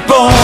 born